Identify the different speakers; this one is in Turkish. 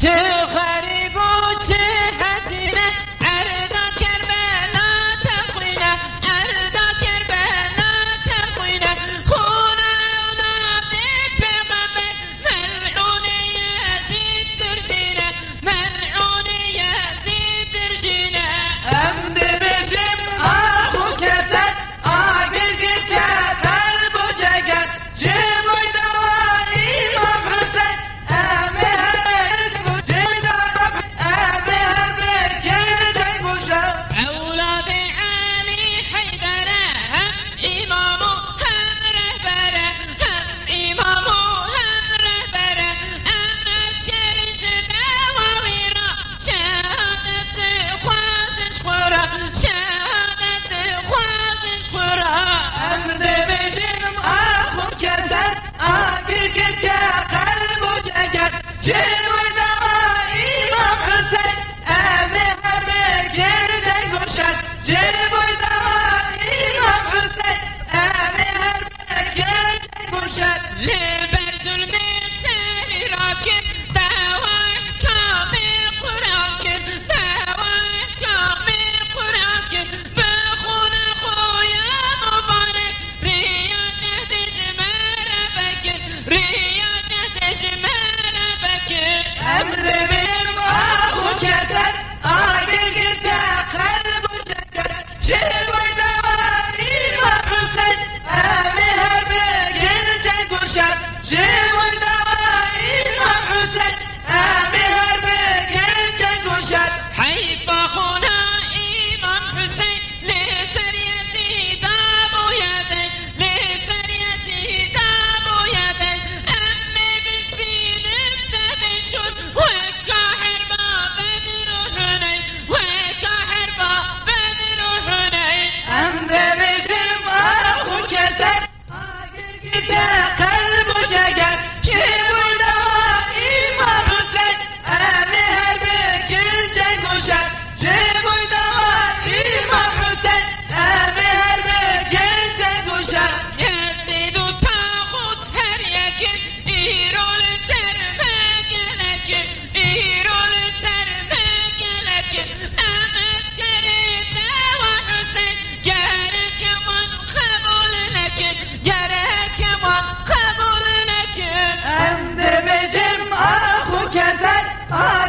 Speaker 1: 谢谢
Speaker 2: çeker keser Ay bilgin kalbu çeker Şirvayda var İmam Hüseyin. Evi her bir gelince kuşar Şirvayda Yeah. Ah!